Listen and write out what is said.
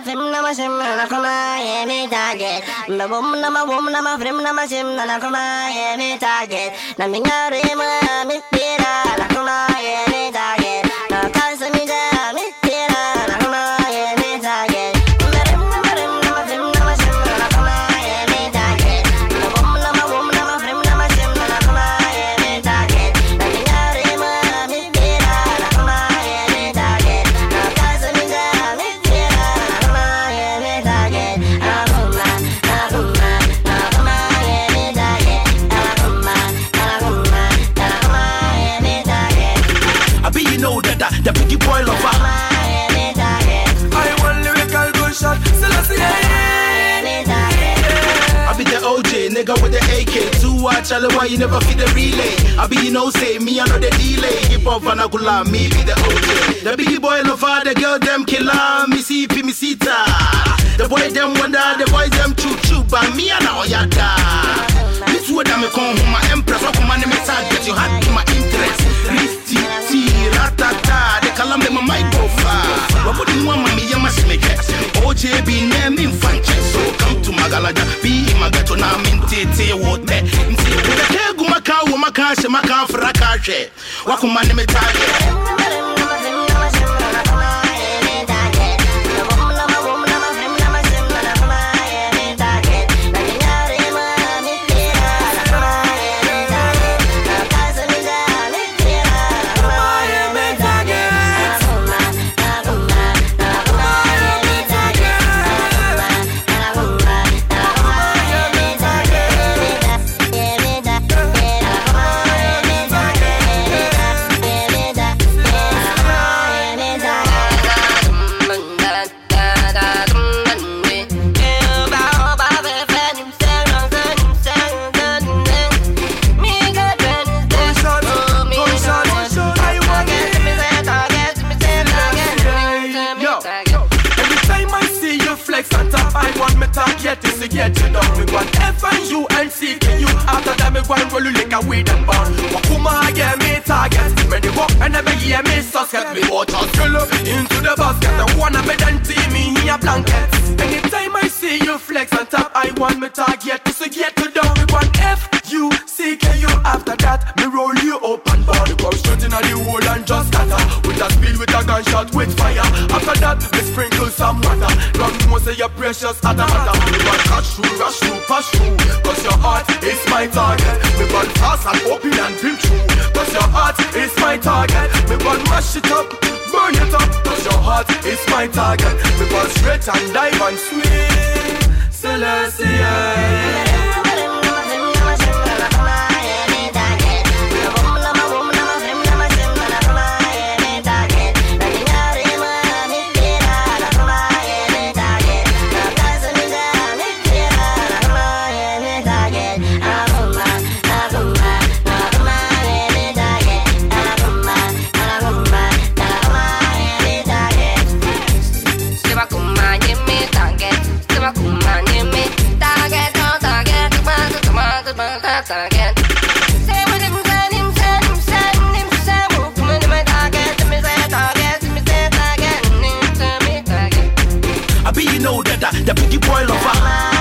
fem nama sim na koma ye me target. Na bom nama bom nama fem nama sim na koma know that the, the boy. I want lyrical me target. I be the OJ, nigga with the AK. Two watch, all why you never feed the relay. I be you know say me I know the delay. Hip hop vernacular, me be the OJ. The biggie boy lover, the girl them killer. Me see me see. The boy them wonder, the boys them choo choo, but me I know ya da. This way that me come home, come to Magalaja, be in my ghetto now. Minty, water. Nti, wumaka, shemaka, frakache. Wakuma me target. gunshot, gunshot. I want Yo, get you down. Me want F and U and C K U. After that, me go and roll you like a weed and bun. Walk and never hear me suspect. Me watch us into the basket. I wanna me then see me in a blanket. Anytime I see you flex on top, I want me target to get you down. Me want F U C K U. After that, me roll you up and ball. You come straight in the hole and just scatter. With a speed, with a gunshot, with fire. After that, me sprinkle some water. Run more say your precious atta atta. Me want catch through, rush through, pass through. Cause your heart is my target. Mash it up, burn it up. Cause your heart is my target. Me want straight and dive and swim. Celestia. Target. I be you know that the, the biggie boy lover.